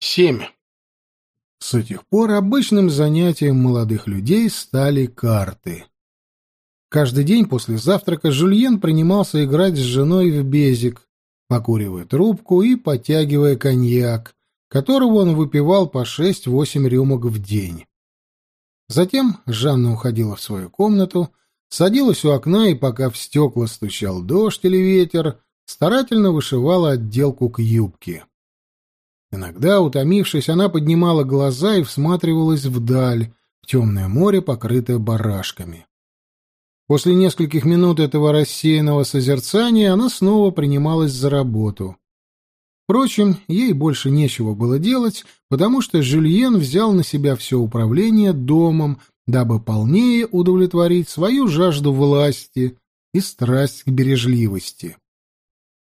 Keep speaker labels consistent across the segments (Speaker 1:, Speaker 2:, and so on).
Speaker 1: Семь. С этих пор обычным занятием молодых людей стали карты. Каждый день после завтрака Жульен принимался играть с женой в безик, покуривая трубку и потягивая коньяк, которого он выпивал по шесть-восемь рюмок в день. Затем Жанна уходила в свою комнату, садилась у окна и, пока в стекла стучал дождь или ветер, старательно вышивала отделку к юбке. Иногда, утомившись, она поднимала глаза и всматривалась вдаль, в темное море, покрытое барашками. После нескольких минут этого рассеянного созерцания она снова принималась за работу. Впрочем, ей больше нечего было делать, потому что Жюльен взял на себя все управление домом, дабы полнее удовлетворить свою жажду власти и страсть к бережливости.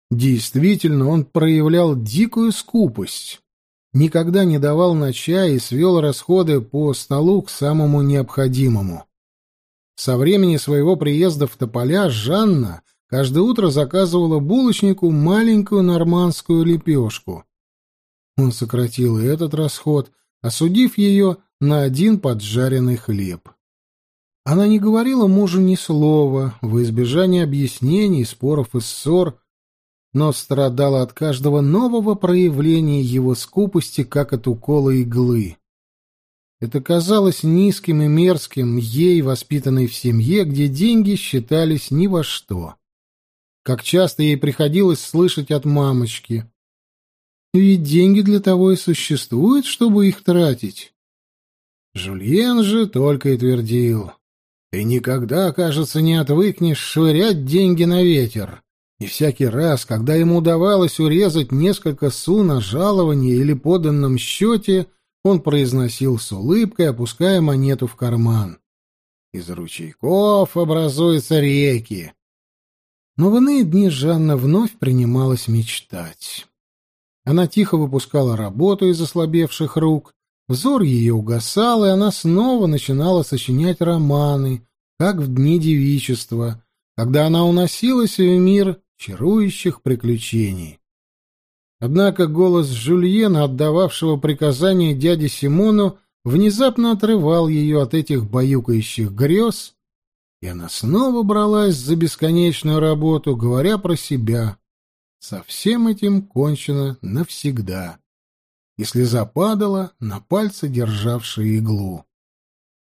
Speaker 1: Действительно, он проявлял дикую скупость. Никогда не давал на чай и свел расходы по столу к самому необходимому. Со времени своего приезда в Тополя Жанна каждое утро заказывала булочнику маленькую нормандскую лепешку. Он сократил и этот расход, осудив ее на один поджаренный хлеб. Она не говорила мужу ни слова, во избежание объяснений, споров и ссор, но страдала от каждого нового проявления его скупости, как от укола иглы. Это казалось низким и мерзким ей, воспитанной в семье, где деньги считались ни во что. Как часто ей приходилось слышать от мамочки. Ведь деньги для того и существуют, чтобы их тратить. Жульен же только и твердил. Ты никогда, кажется, не отвыкнешь швырять деньги на ветер. И всякий раз, когда ему удавалось урезать несколько су на жалование или поданном счете, он произносил с улыбкой, опуская монету в карман. Из ручейков образуются реки. Но в иные дни Жанна вновь принималась мечтать. Она тихо выпускала работу из ослабевших рук, взор ее угасал, и она снова начинала сочинять романы, как в дни девичества, когда она уносилась в мир чарующих приключений. Однако голос Жюльена, отдававшего приказания дяде Симону, внезапно отрывал ее от этих баюкающих грез, и она снова бралась за бесконечную работу, говоря про себя. Со всем этим кончено навсегда. И слеза падала на пальцы, державшие иглу.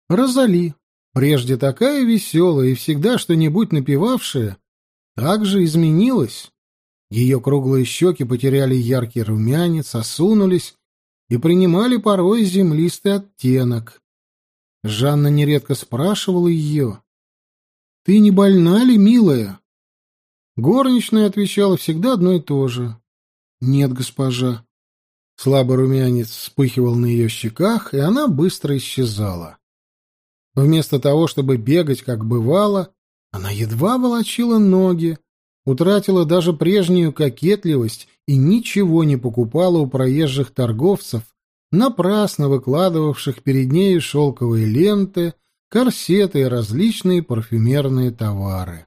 Speaker 1: Розали, прежде такая веселая и всегда что-нибудь напевавшая, также изменилась. Ее круглые щеки потеряли яркий румянец, осунулись и принимали порой землистый оттенок. Жанна нередко спрашивала ее, «Ты не больна ли, милая?» Горничная отвечала всегда одно и то же. «Нет, госпожа». Слабый румянец вспыхивал на ее щеках, и она быстро исчезала. Вместо того, чтобы бегать, как бывало, она едва волочила ноги, утратила даже прежнюю кокетливость и ничего не покупала у проезжих торговцев, напрасно выкладывавших перед нею шелковые ленты, корсеты и различные парфюмерные товары.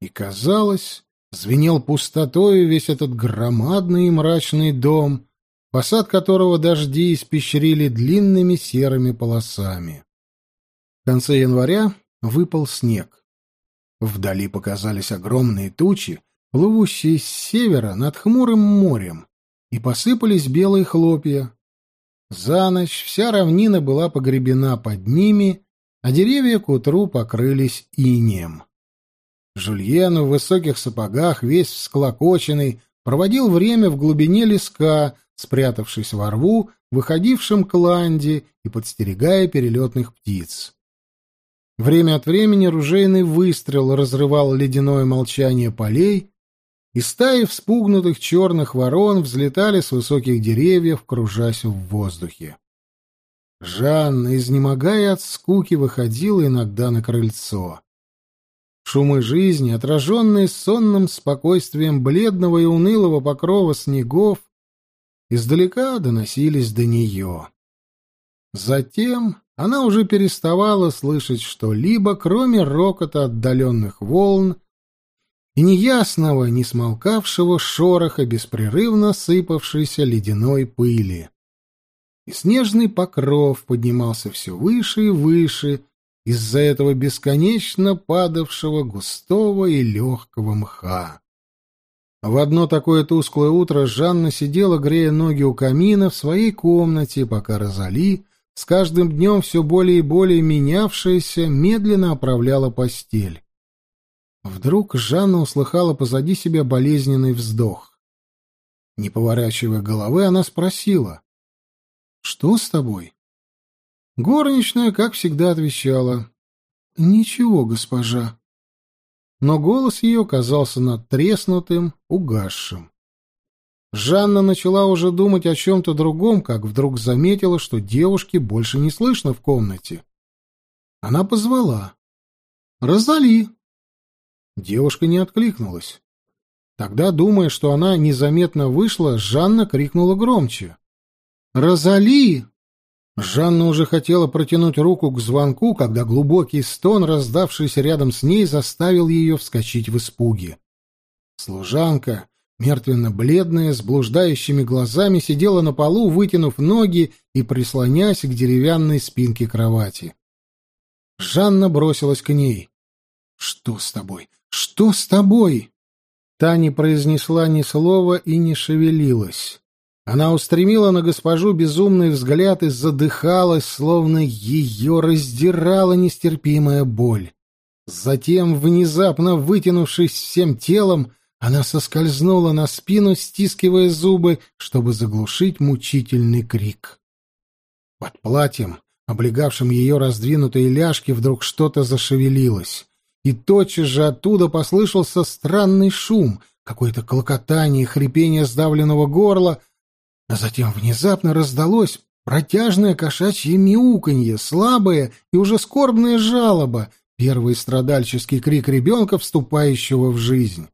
Speaker 1: И, казалось, звенел пустотой весь этот громадный и мрачный дом, фасад которого дожди испещрили длинными серыми полосами. В конце января выпал снег. Вдали показались огромные тучи, плывущие с севера над хмурым морем, и посыпались белые хлопья. За ночь вся равнина была погребена под ними, а деревья к утру покрылись инеем. Жульен в высоких сапогах, весь всклокоченный, проводил время в глубине леска, спрятавшись во рву, выходившем к ланде и подстерегая перелетных птиц. Время от времени ружейный выстрел разрывал ледяное молчание полей, и стаи вспугнутых черных ворон взлетали с высоких деревьев, кружась в воздухе. Жанна, изнемогая от скуки, выходила иногда на крыльцо. Шумы жизни, отраженные сонным спокойствием бледного и унылого покрова снегов, издалека доносились до нее. Затем она уже переставала слышать что-либо, кроме рокота отдаленных волн и неясного, не смолкавшего шороха беспрерывно сыпавшейся ледяной пыли. И снежный покров поднимался все выше и выше из-за этого бесконечно падавшего густого и легкого мха. В одно такое тусклое утро Жанна сидела, грея ноги у камина в своей комнате, пока Розали, с каждым днем все более и более менявшаяся, медленно оправляла постель. Вдруг Жанна услыхала позади себя болезненный вздох. Не поворачивая головы, она спросила. — Что с тобой? Горничная, как всегда, отвечала. — Ничего, госпожа. Но голос ее казался надтреснутым, угасшим. Жанна начала уже думать о чем-то другом, как вдруг заметила, что девушки больше не слышно в комнате. Она позвала. «Розали!» Девушка не откликнулась. Тогда, думая, что она незаметно вышла, Жанна крикнула громче. «Розали!» Жанна уже хотела протянуть руку к звонку, когда глубокий стон, раздавшийся рядом с ней, заставил ее вскочить в испуге. Служанка, мертвенно-бледная, с блуждающими глазами, сидела на полу, вытянув ноги и прислонясь к деревянной спинке кровати. Жанна бросилась к ней. «Что с тобой? Что с тобой?» Та не произнесла ни слова и не шевелилась. Она устремила на госпожу безумный взгляд и задыхалась, словно ее раздирала нестерпимая боль. Затем, внезапно вытянувшись всем телом, она соскользнула на спину, стискивая зубы, чтобы заглушить мучительный крик. Под платьем, облегавшим ее раздвинутые ляжки, вдруг что-то зашевелилось и тотчас же оттуда послышался странный шум, какое-то клокотание, хрипение сдавленного горла, а затем внезапно раздалось протяжное кошачье мяуканье, слабое и уже скорбная жалоба, первый страдальческий крик ребенка, вступающего в жизнь.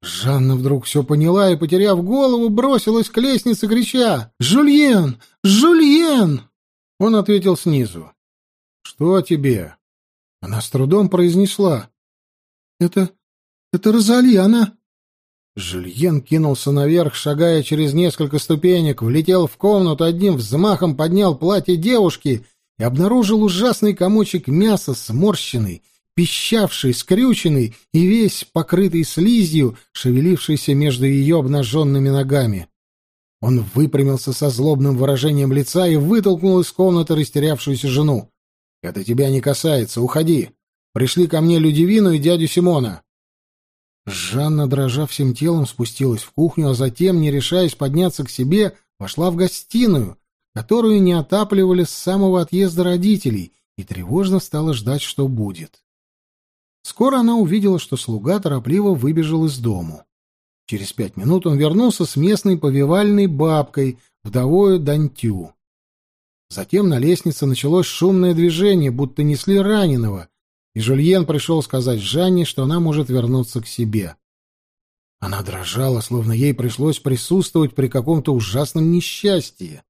Speaker 1: Жанна вдруг все поняла и, потеряв голову, бросилась к лестнице, крича «Жульен! Жульен!» Он ответил снизу. «Что тебе?» Она с трудом произнесла. «Это... это Розали, она...» Жюльен кинулся наверх, шагая через несколько ступенек, влетел в комнату, одним взмахом поднял платье девушки и обнаружил ужасный комочек мяса, сморщенный, пищавший, скрюченный и весь покрытый слизью, шевелившийся между ее обнаженными ногами. Он выпрямился со злобным выражением лица и вытолкнул из комнаты растерявшуюся жену. Это тебя не касается. Уходи. Пришли ко мне Людивину и дядю Симона. Жанна, дрожа всем телом, спустилась в кухню, а затем, не решаясь подняться к себе, вошла в гостиную, которую не отапливали с самого отъезда родителей, и тревожно стала ждать, что будет. Скоро она увидела, что слуга торопливо выбежал из дому. Через пять минут он вернулся с местной повивальной бабкой, вдовою Дантю. Затем на лестнице началось шумное движение, будто несли раненого, и Жульен пришел сказать Жанне, что она может вернуться к себе. Она дрожала, словно ей пришлось присутствовать при каком-то ужасном несчастье.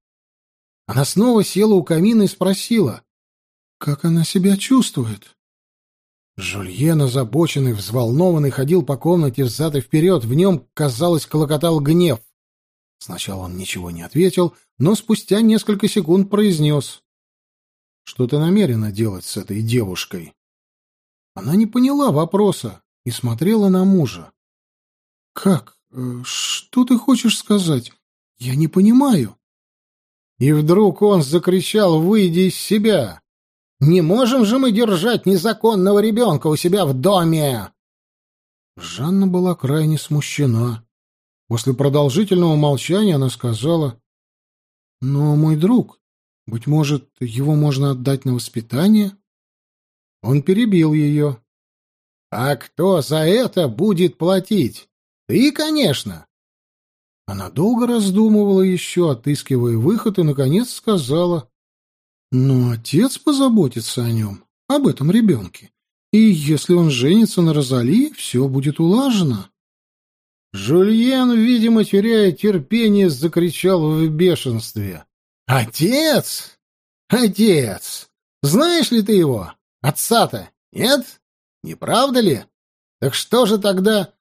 Speaker 1: Она снова села у камина и спросила, как она себя чувствует. Жульен, озабоченный, взволнованный, ходил по комнате взад и вперед, в нем, казалось, колокотал гнев. Сначала он ничего не ответил, но спустя несколько секунд произнес. «Что ты намерена делать с этой девушкой?» Она не поняла вопроса и смотрела на мужа. «Как? Э, что ты хочешь сказать? Я не понимаю». И вдруг он закричал, выйдя из себя. «Не можем же мы держать незаконного ребенка у себя в доме!» Жанна была крайне смущена. После продолжительного молчания она сказала, «Но, мой друг, быть может, его можно отдать на воспитание?» Он перебил ее. «А кто за это будет платить? Ты, конечно!» Она долго раздумывала еще, отыскивая выход, и, наконец, сказала, «Ну, отец позаботится о нем, об этом ребенке, и если он женится на Розали, все будет улажено». Жульен, видимо, теряя терпение, закричал в бешенстве. «Отец! Отец! Знаешь ли ты его? Отца-то? Нет? Не правда ли?
Speaker 2: Так что же тогда...»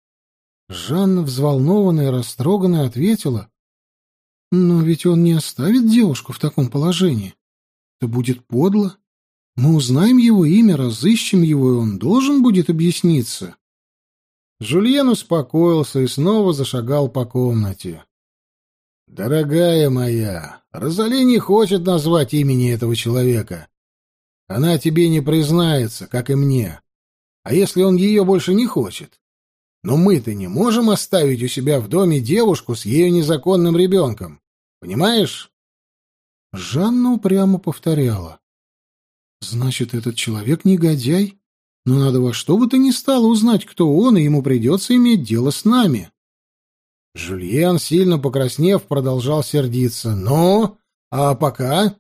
Speaker 1: Жанна, взволнованная и растроганная, ответила. «Но ведь он не оставит девушку в таком положении. Это будет подло. Мы узнаем его имя, разыщем его, и он должен будет объясниться».
Speaker 2: Жульен успокоился и снова зашагал по комнате. «Дорогая моя, Розали не хочет назвать имени этого человека. Она тебе не признается, как и мне. А если он ее больше не хочет? Но мы-то не можем оставить у себя в доме девушку с ее незаконным ребенком. Понимаешь?»
Speaker 1: Жанна упрямо повторяла. «Значит, этот человек негодяй? Но надо во что бы то ни стало узнать, кто он, и ему придется иметь дело с нами».
Speaker 2: Жульен, сильно покраснев, продолжал сердиться. «Ну, а пока?»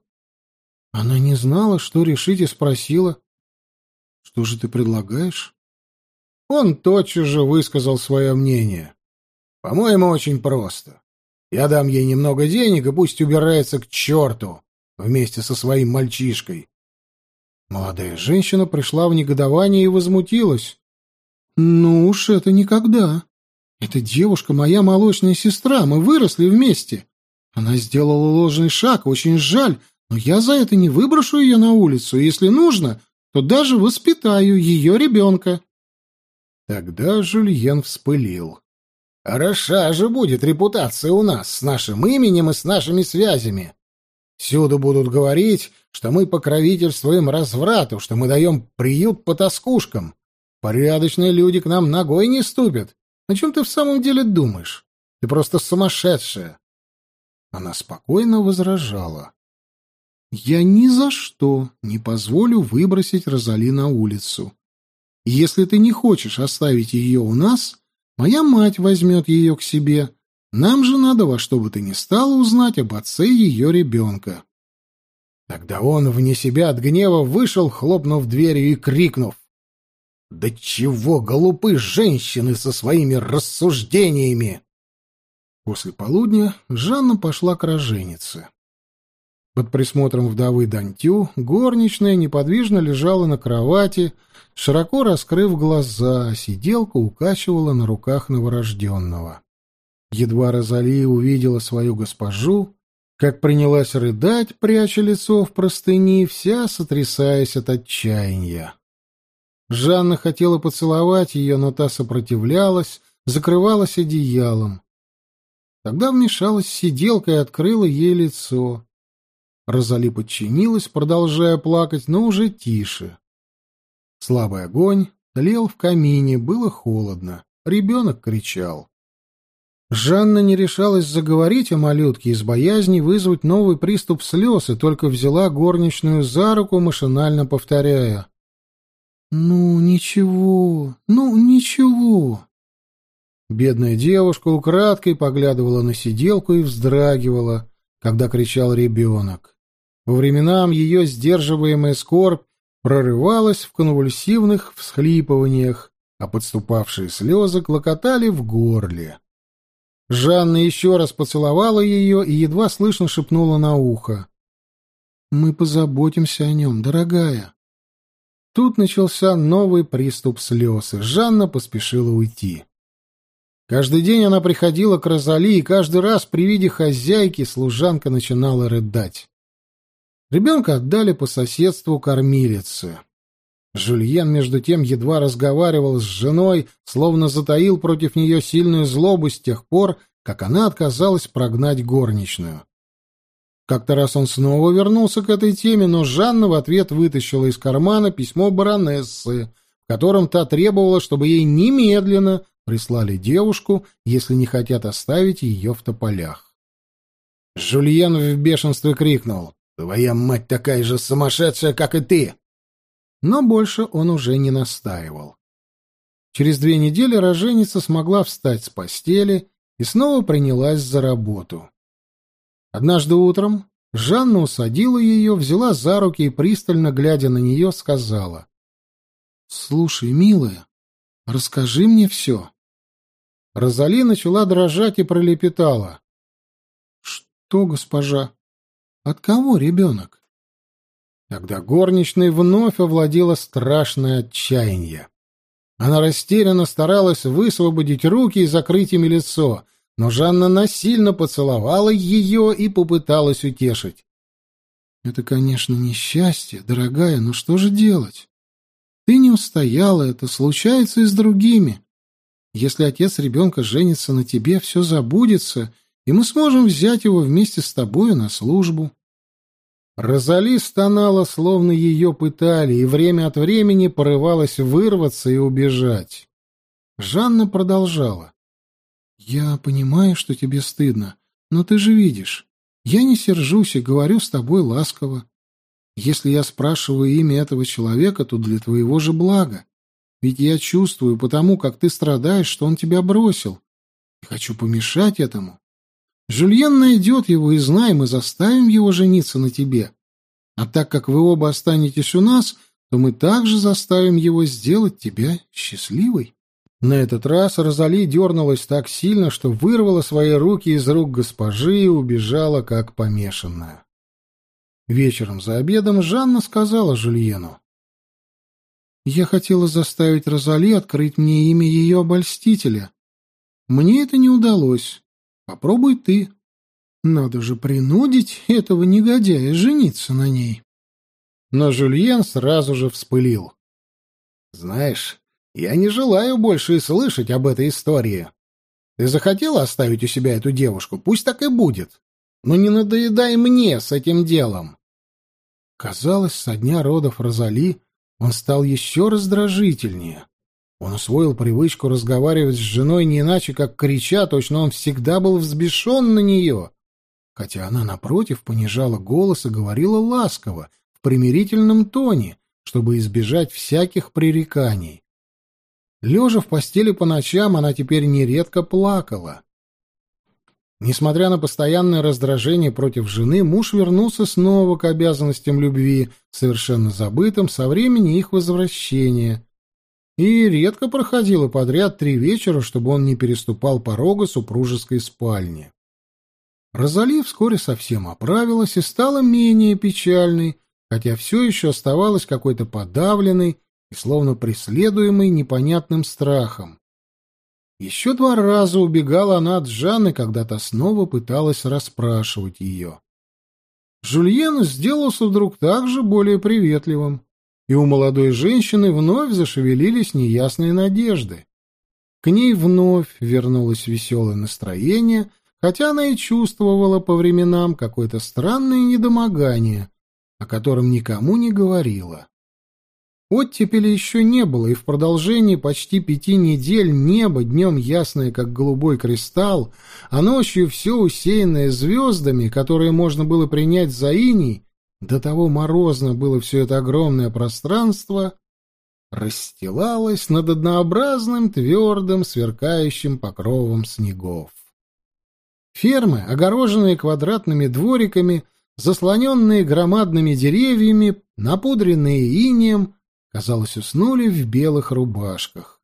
Speaker 1: Она не знала, что решить, и спросила. «Что же ты предлагаешь?»
Speaker 2: Он тотчас же высказал свое мнение. «По-моему, очень просто. Я дам ей немного денег, и пусть убирается к черту вместе со своим мальчишкой».
Speaker 1: Молодая женщина пришла в негодование и возмутилась. «Ну уж это никогда. Эта девушка моя молочная сестра, мы выросли вместе. Она сделала ложный шаг, очень жаль, но я за это не выброшу ее на улицу, если нужно, то даже воспитаю ее ребенка».
Speaker 2: Тогда Жульен вспылил. «Хороша же будет репутация у нас с нашим именем и с нашими связями. Всюду будут говорить, что мы покровительствуем разврату, что мы даем приют по тоскушкам. Порядочные люди к нам ногой не ступят. О чем ты в самом деле думаешь? Ты просто сумасшедшая.
Speaker 1: Она спокойно возражала. «Я ни за что не позволю выбросить Розали на улицу. Если ты не хочешь оставить ее у нас, моя мать возьмет ее к себе. Нам же надо во что бы ты ни стало узнать об отце ее ребенка».
Speaker 2: Тогда он, вне себя от гнева, вышел, хлопнув дверью и крикнув. «Да чего глупы женщины со своими рассуждениями!»
Speaker 1: После полудня Жанна пошла к роженице. Под присмотром вдовы Дантю горничная неподвижно лежала на кровати, широко раскрыв глаза, а сиделка укачивала на руках новорожденного. Едва Розали увидела свою госпожу, как принялась рыдать, пряча лицо в простыни, вся сотрясаясь от отчаяния. Жанна хотела поцеловать ее, но та сопротивлялась, закрывалась одеялом. Тогда вмешалась сиделка и открыла ей лицо. Розали подчинилась, продолжая плакать, но уже тише. Слабый огонь тлел в камине, было холодно. Ребенок кричал. Жанна не решалась заговорить о малютке из боязни вызвать новый приступ слез и только взяла горничную за руку, машинально повторяя. «Ну, ничего, ну, ничего». Бедная девушка украдкой поглядывала на сиделку и вздрагивала, когда кричал ребенок. Во временам ее сдерживаемая скорбь прорывалась в конвульсивных всхлипываниях, а подступавшие слезы клокотали в горле. Жанна еще раз поцеловала ее и едва слышно шепнула на ухо. «Мы позаботимся о нем, дорогая». Тут начался новый приступ слез, и Жанна поспешила уйти. Каждый день она приходила к Розали, и каждый раз при виде хозяйки служанка начинала рыдать. Ребенка отдали по соседству кормилице. Жульен, между тем, едва разговаривал с женой, словно затаил против нее сильную злобу с тех пор, как она отказалась прогнать горничную. Как-то раз он снова вернулся к этой теме, но Жанна в ответ вытащила из кармана письмо баронессы, в котором та требовала, чтобы ей немедленно прислали девушку, если не хотят оставить ее в тополях. Жульен в бешенстве крикнул. Твоя мать такая же сумасшедшая, как и ты!» Но больше он уже не настаивал. Через две недели роженица смогла встать с постели и снова принялась за работу. Однажды утром Жанна усадила ее, взяла за руки и, пристально глядя на нее, сказала. «Слушай, милая, расскажи мне все». Розали начала дрожать и пролепетала. «Что, госпожа?» От кого ребенок? Тогда горничной вновь овладело страшное отчаяние. Она растерянно старалась высвободить руки и закрыть ими лицо, но Жанна насильно поцеловала ее и попыталась утешить. «Это, конечно, несчастье, дорогая, но что же делать? Ты не устояла, это случается и с другими. Если отец ребенка женится на тебе, все забудется, и мы сможем взять его вместе с тобою на службу». Розали стонала, словно ее пытали, и время от времени порывалась вырваться и убежать. Жанна продолжала. «Я понимаю, что тебе стыдно, но ты же видишь, я не сержусь и говорю с тобой ласково. Если я спрашиваю имя этого человека, то для твоего же блага. Ведь я чувствую потому, как ты страдаешь, что он тебя бросил. И хочу помешать этому. Жюльен найдет его, и знай, мы заставим его жениться на тебе. А так как вы оба останетесь у нас, то мы также заставим его сделать тебя счастливой. На этот раз Розали дернулась так сильно, что вырвала свои руки из рук госпожи и убежала, как помешанная. Вечером за обедом Жанна сказала Жюльену. «Я хотела заставить Розали открыть мне имя ее обольстителя. Мне это не удалось. Попробуй ты. Надо же принудить этого негодяя жениться на ней. Но Жюльен сразу же вспылил. «Знаешь, я не желаю больше и слышать об этой истории. Ты захотела оставить у себя эту девушку? Пусть так и будет. Но не надоедай мне с этим делом». Казалось, со дня родов Розали он стал еще раздражительнее. Он усвоил привычку разговаривать с женой не иначе, как крича, точно он всегда был взбешен на нее, хотя она, напротив, понижала голос и говорила ласково, в примирительном тоне, чтобы избежать всяких пререканий. Лежа в постели по ночам, она теперь нередко плакала. Несмотря на постоянное раздражение против жены, муж вернулся снова к обязанностям любви, совершенно забытым со времени их возвращения, и редко проходило подряд три вечера, чтобы он не переступал порога супружеской спальни. Розали вскоре совсем оправилась и стала менее печальной, хотя все еще оставалась какой-то подавленной и словно преследуемой непонятным страхом. Еще два раза убегала она от Жанны, когда та снова пыталась расспрашивать ее. Жульен сделался вдруг также более приветливым и у молодой женщины вновь зашевелились неясные надежды. К ней вновь вернулось веселое настроение, хотя она и чувствовала по временам какое-то странное недомогание, о котором никому не говорила. Оттепели еще не было, и в продолжении почти пяти недель небо днем ясное, как голубой кристалл, а ночью все усеянное звездами, которые можно было принять за иней, до того морозно было все это огромное пространство, расстилалось над однообразным, твердым, сверкающим покровом снегов. Фермы, огороженные квадратными двориками, заслоненные громадными деревьями, напудренные инеем, казалось, уснули в белых рубашках.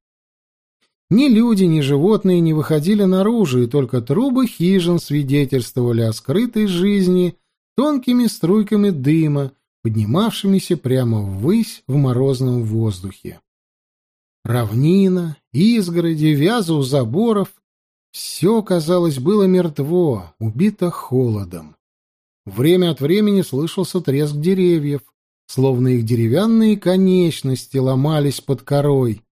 Speaker 1: Ни люди, ни животные не выходили наружу, и только трубы хижин свидетельствовали о скрытой жизни тонкими струйками дыма, поднимавшимися прямо ввысь в морозном воздухе. Равнина, изгороди, вязы у заборов — все, казалось, было мертво, убито холодом. Время от времени слышался треск деревьев, словно их деревянные конечности ломались под корой.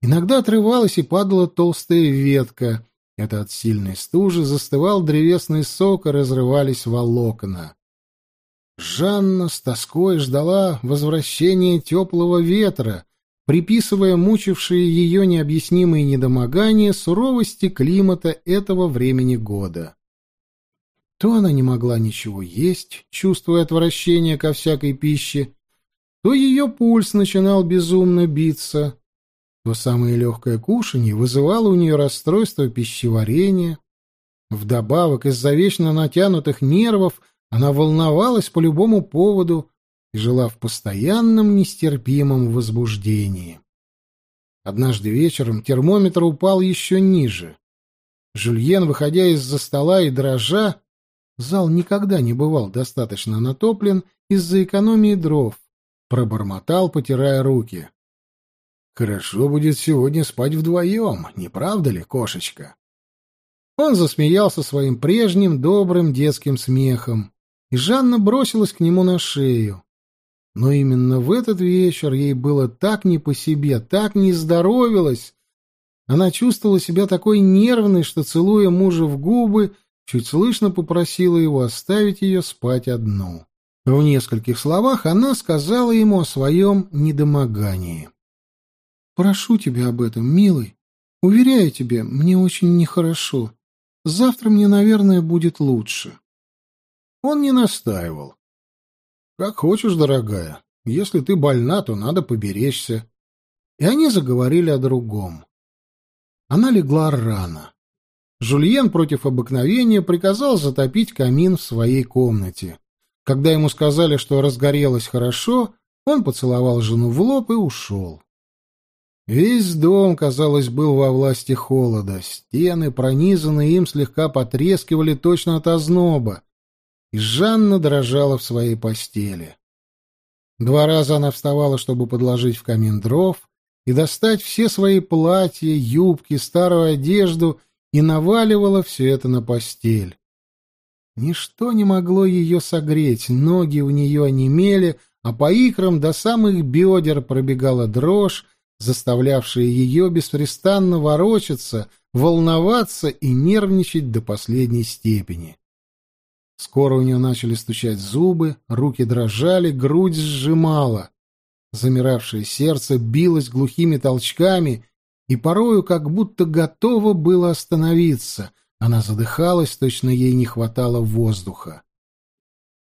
Speaker 1: Иногда отрывалась и падала толстая ветка, это от сильной стужи застывал древесный сок и разрывались волокна. Жанна с тоской ждала возвращения теплого ветра, приписывая мучившие ее необъяснимые недомогания суровости климата этого времени года. То она не могла ничего есть, чувствуя отвращение ко всякой пище, то ее пульс начинал безумно биться, то самое легкое кушанье вызывало у нее расстройство пищеварения. Вдобавок, из-за вечно натянутых нервов она волновалась по любому поводу и жила в постоянном нестерпимом возбуждении. Однажды вечером термометр упал еще ниже. Жюльен, выходя из-за стола и дрожа, зал никогда не бывал достаточно натоплен из-за экономии дров, пробормотал, потирая руки. Хорошо будет сегодня спать вдвоем, не правда ли, кошечка? Он засмеялся своим прежним добрым детским смехом, и Жанна бросилась к нему на шею. Но именно в этот вечер ей было так не по себе, так не здоровилось. Она чувствовала себя такой нервной, что, целуя мужа в губы, чуть слышно попросила его оставить ее спать одну. В нескольких словах она сказала ему о своем недомогании. «Прошу тебя об этом, милый. Уверяю тебе, мне очень нехорошо. Завтра мне, наверное, будет лучше». Он не настаивал. «Как хочешь, дорогая. Если ты больна, то надо поберечься». И они заговорили о другом. Она легла рано. Жульен против обыкновения приказал затопить камин в своей комнате. Когда ему сказали, что разгорелось хорошо, он поцеловал жену в лоб и ушел. Весь дом, казалось, был во власти холода. Стены, пронизанные им, слегка потрескивали точно от озноба. И Жанна дрожала в своей постели. Два раза она вставала, чтобы подложить в камин дров и достать все свои платья, юбки, старую одежду и наваливала все это на постель. Ничто не могло ее согреть, ноги у нее онемели, а по икрам до самых бедер пробегала дрожь, заставлявшая ее беспрестанно ворочаться, волноваться и нервничать до последней степени. Скоро у нее начали стучать зубы, руки дрожали, грудь сжимала. Замиравшее сердце билось глухими толчками, и порою как будто готово было остановиться. Она задыхалась, точно ей не хватало воздуха.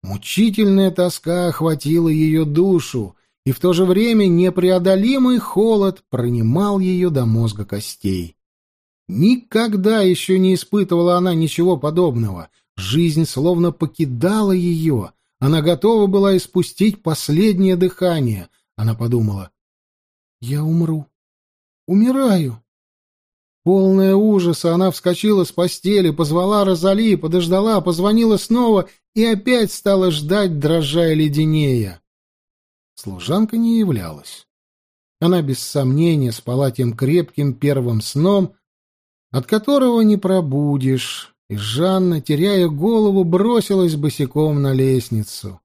Speaker 1: Мучительная тоска охватила ее душу, и в то же время непреодолимый холод пронимал ее до мозга костей. Никогда еще не испытывала она ничего подобного. Жизнь словно покидала ее. Она готова была испустить последнее дыхание. Она подумала, «Я умру. Умираю. Полная ужаса, она вскочила с постели, позвала Розали, подождала, позвонила снова и опять стала ждать, дрожа и леденея. Служанка не являлась. Она без сомнения спала тем крепким первым сном, от которого не пробудешь, и Жанна, теряя голову, бросилась босиком на лестницу.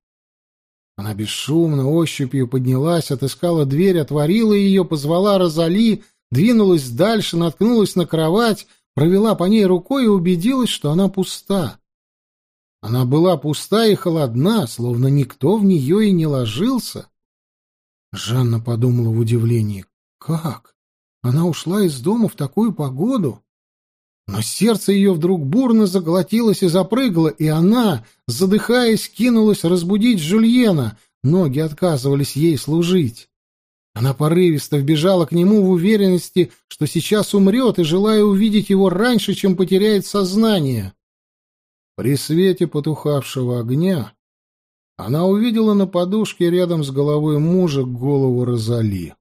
Speaker 1: Она бесшумно ощупью поднялась, отыскала дверь, отворила ее, позвала Розали, двинулась дальше, наткнулась на кровать, провела по ней рукой и убедилась, что она пуста. Она была пуста и холодна, словно никто в нее и не ложился. Жанна подумала в удивлении. Как? Она ушла из дома в такую погоду? Но сердце ее вдруг бурно заглотилось и запрыгало, и она, задыхаясь, кинулась разбудить Жульена. Ноги отказывались ей служить. Она порывисто вбежала к нему в уверенности, что сейчас умрет, и желая увидеть его раньше, чем потеряет сознание. При свете потухавшего огня она увидела на подушке рядом с головой мужа голову Розали.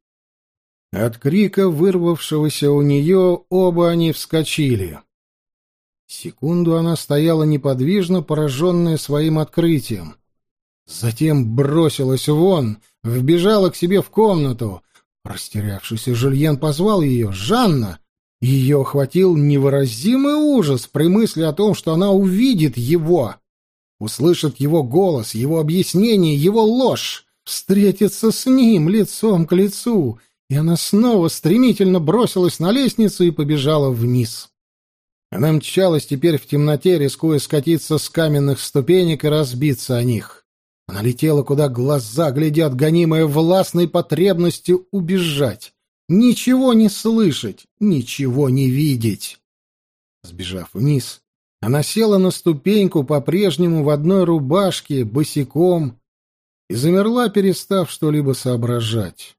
Speaker 1: От крика, вырвавшегося у нее, оба они вскочили. Секунду она стояла неподвижно, пораженная своим открытием. Затем бросилась вон, вбежала к себе в комнату. Растерявшийся Жульен позвал ее «Жанна!» Ее охватил невыразимый ужас при мысли о том, что она увидит его, услышит его голос, его объяснение, его ложь, встретится с ним лицом к лицу — и она снова стремительно бросилась на лестницу и побежала вниз. Она мчалась теперь в темноте, рискуя скатиться с каменных ступенек и разбиться о них. Она летела, куда глаза глядят, гонимая властной потребностью убежать, ничего не слышать, ничего не видеть. Сбежав вниз, она села на ступеньку, по-прежнему в одной рубашке, босиком, и замерла, перестав что-либо соображать.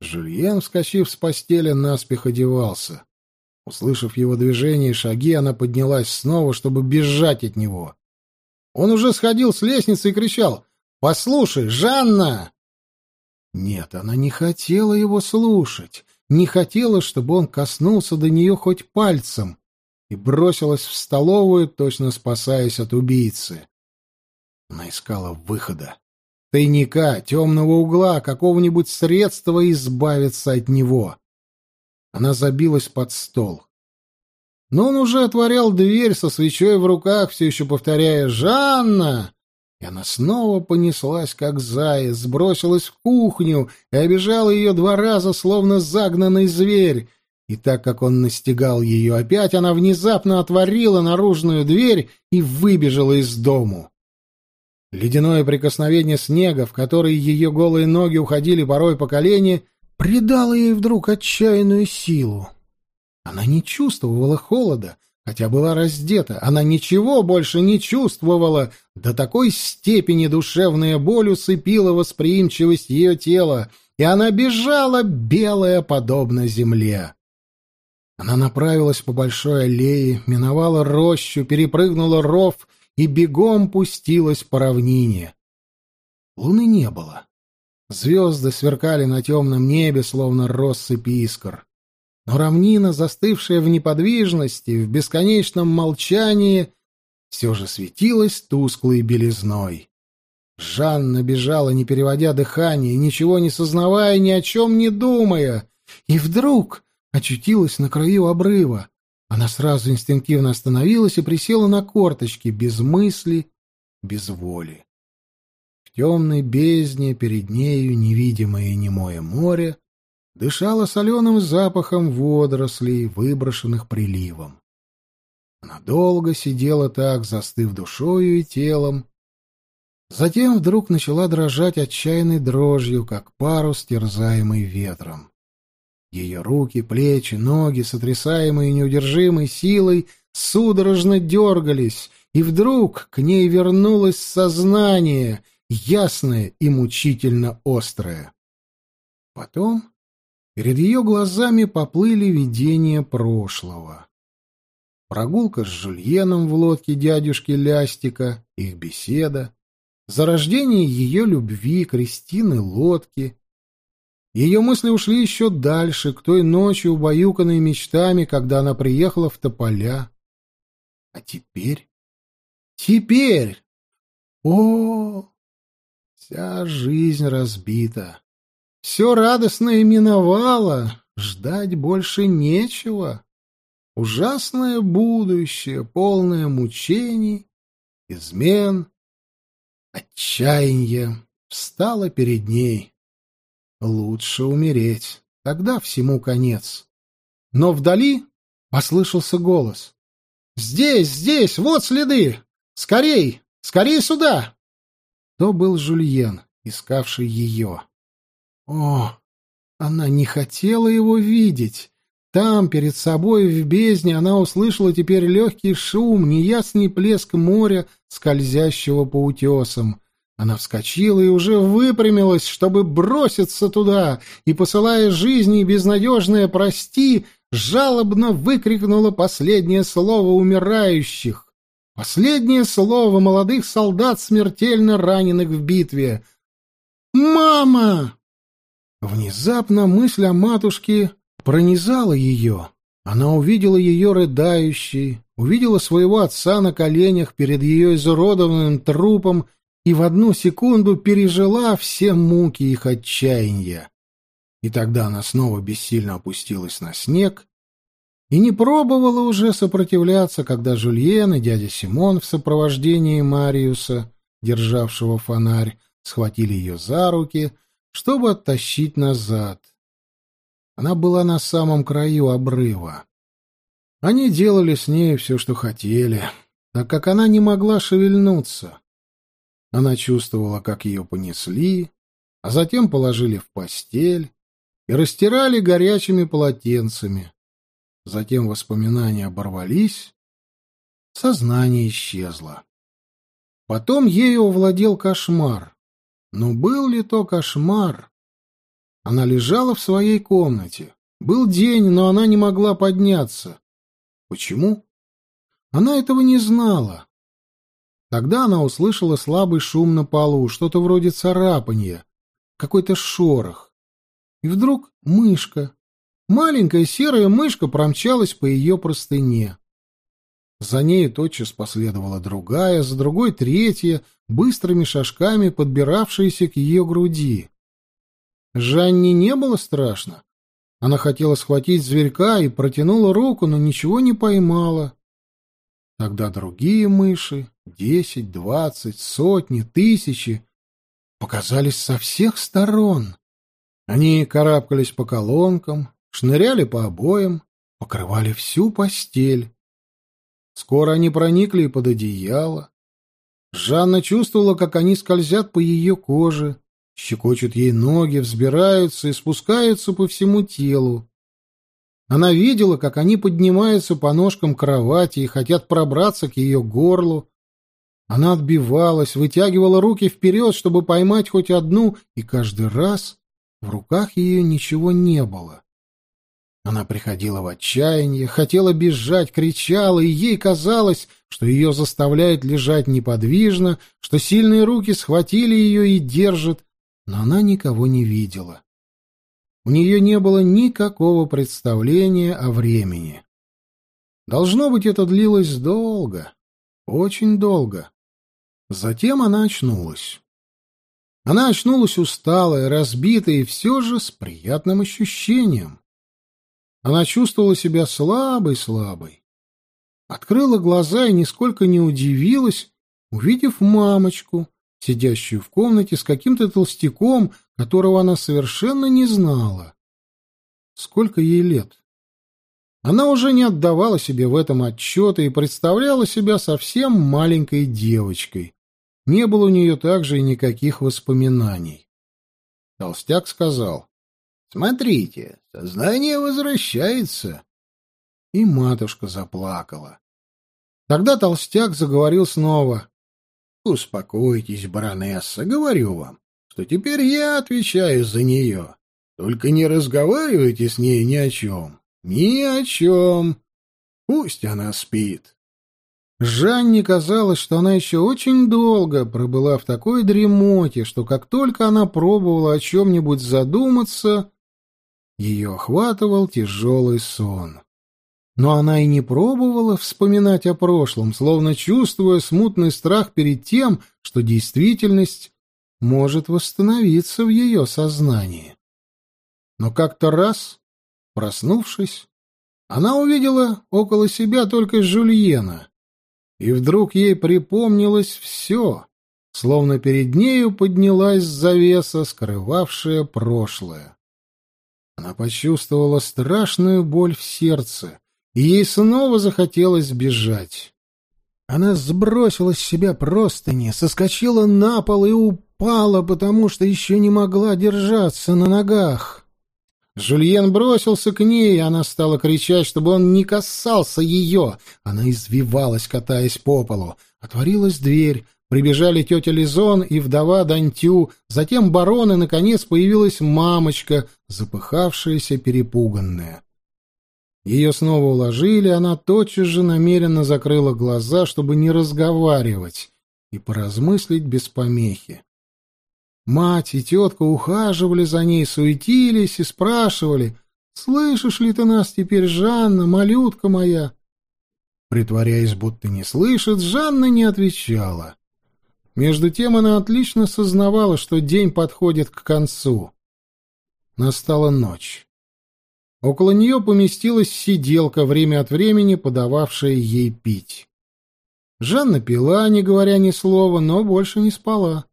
Speaker 1: Жюльен, вскочив с постели, наспех одевался. Услышав его движение и шаги, она поднялась снова, чтобы бежать от него. Он уже сходил с лестницы и кричал «Послушай, Жанна!» Нет, она не хотела его слушать, не хотела, чтобы он коснулся до нее хоть пальцем, и бросилась в столовую, точно спасаясь от убийцы. Она искала выхода. тайника, темного угла, какого-нибудь средства избавиться от него. Она забилась под стол. Но он уже отворял дверь со свечой в руках, все еще повторяя «Жанна!» И она снова понеслась, как заяц, бросилась в кухню и обижала ее два раза, словно загнанный зверь. И так как он настигал ее опять, она внезапно отворила наружную дверь и выбежала из дому. Ледяное прикосновение снега, в который ее голые ноги уходили порой по колени, придало ей вдруг отчаянную силу. Она не чувствовала холода, хотя была раздета. Она ничего больше не чувствовала. До такой степени душевная боль усыпила восприимчивость ее тела, и она бежала, белая, подобно земле. Она направилась по большой аллее, миновала рощу, перепрыгнула ров и бегом пустилась по равнине. Луны не было. Звезды сверкали на темном небе, словно россыпь искр. Но равнина, застывшая в неподвижности, в бесконечном молчании, все же светилась тусклой белизной. Жанна бежала, не переводя дыхание, ничего не сознавая, ни о чем не думая. И вдруг очутилась на краю обрыва. Она сразу инстинктивно остановилась и присела на корточки, без мысли, без воли. В темной бездне перед нею невидимое немое море дышала соленым запахом водорослей, выброшенных приливом. Она долго сидела так, застыв душою и телом. Затем вдруг начала дрожать отчаянной дрожью, как парус, терзаемый ветром. Ее руки, плечи, ноги, сотрясаемые неудержимой силой, судорожно дергались, и вдруг к ней вернулось сознание, ясное и мучительно острое. Потом Перед ее глазами поплыли видения прошлого. Прогулка с Жульеном в лодке дядюшки Лястика, их беседа, зарождение ее любви, Кристины лодки. Ее мысли ушли еще дальше, к той ночи, убаюканной мечтами, когда она приехала в Тополя. А теперь? Теперь! О, вся жизнь разбита. Все радостное миновало, ждать больше нечего. Ужасное будущее, полное мучений, измен, отчаяния, встало перед ней. Лучше умереть, тогда всему конец. Но вдали послышался голос. «Здесь, здесь, вот следы! Скорей, скорей сюда!» То был Жульен, искавший ее. О, она не хотела его видеть. Там, перед собой, в бездне, она услышала теперь легкий шум, неясный плеск моря, скользящего по утесам. Она вскочила и уже выпрямилась, чтобы броситься туда, и, посылая жизни безнадежное «прости», жалобно выкрикнула последнее слово умирающих. Последнее слово молодых солдат, смертельно раненых в битве. «Мама!» Внезапно мысль о матушке пронизала ее. Она увидела ее рыдающей, увидела своего отца на коленях перед ее изуродованным трупом и в одну секунду пережила все муки их отчаяния. И тогда она снова бессильно опустилась на снег и не пробовала уже сопротивляться, когда Жульен и дядя Симон в сопровождении Мариуса, державшего фонарь, схватили ее за руки — чтобы оттащить назад. Она была на самом краю обрыва. Они делали с ней все, что хотели, так как она не могла шевельнуться. Она чувствовала, как ее понесли, а затем положили в постель и растирали горячими полотенцами. Затем воспоминания оборвались, сознание исчезло. Потом ею овладел кошмар. Но был ли то кошмар? Она лежала в своей комнате. Был день, но она не могла подняться. Почему? Она этого не знала. Тогда она услышала слабый шум на полу, что-то вроде царапанья, какой-то шорох. И вдруг мышка, маленькая серая мышка промчалась по ее простыне. За ней тотчас последовала другая, за другой третья, быстрыми шажками подбиравшиеся к ее груди. Жанне не было страшно. Она хотела схватить зверька и протянула руку, но ничего не поймала. Тогда другие мыши, десять, двадцать, сотни, тысячи, показались со всех сторон. Они карабкались по колонкам, шныряли по обоям, покрывали всю постель. Скоро они проникли и под одеяло. Жанна чувствовала, как они скользят по ее коже, щекочут ей ноги, взбираются и спускаются по всему телу. Она видела, как они поднимаются по ножкам кровати и хотят пробраться к ее горлу. Она отбивалась, вытягивала руки вперед, чтобы поймать хоть одну, и каждый раз в руках ее ничего не было. Она приходила в отчаяние, хотела бежать, кричала, и ей казалось, что ее заставляют лежать неподвижно, что сильные руки схватили ее и держат, но она никого не видела. У нее не было никакого представления о времени. Должно быть, это длилось долго, очень долго. Затем она очнулась. Она очнулась усталая, разбитая и все же с приятным ощущением. Она чувствовала себя слабой-слабой. Открыла глаза и нисколько не удивилась, увидев мамочку, сидящую в комнате с каким-то толстяком, которого она совершенно не знала. Сколько ей лет? Она уже не отдавала себе в этом отчета и представляла себя совсем маленькой девочкой. Не было у нее также и никаких воспоминаний. Толстяк сказал, «Смотрите, сознание возвращается». И матушка заплакала. Тогда толстяк заговорил снова. «Успокойтесь, баронесса, говорю вам, что теперь я отвечаю за нее. Только не разговаривайте с ней ни о чем. Ни о чем. Пусть она спит». Жанне казалось, что она еще очень долго пробыла в такой дремоте, что как только она пробовала о чем-нибудь задуматься, ее охватывал тяжелый сон. Но она и не пробовала вспоминать о прошлом, словно чувствуя смутный страх перед тем, что действительность может восстановиться в ее сознании. Но как-то раз, проснувшись, она увидела около себя только Жульена, и вдруг ей припомнилось все, словно перед нею поднялась завеса, скрывавшая прошлое. Она почувствовала страшную боль в сердце, и ей снова захотелось бежать. Она сбросила с себя простыни, соскочила на пол и упала, потому что еще не могла держаться на ногах. Жульен бросился к ней, и она стала кричать, чтобы он не касался ее. Она извивалась, катаясь по полу. Отворилась дверь, прибежали тетя Лизон и вдова Дантю, затем барон, и, наконец, появилась мамочка, запыхавшаяся, перепуганная. Ее снова уложили, она тотчас же намеренно закрыла глаза, чтобы не разговаривать и поразмыслить без помехи. Мать и тетка ухаживали за ней, суетились и спрашивали, «Слышишь ли ты нас теперь, Жанна, малютка моя?» Притворяясь, будто не слышит, Жанна не отвечала. Между тем она отлично сознавала, что день подходит к концу. Настала ночь. Около нее поместилась сиделка, время от времени подававшая ей пить. Жанна пила, не говоря ни слова, но больше не спала.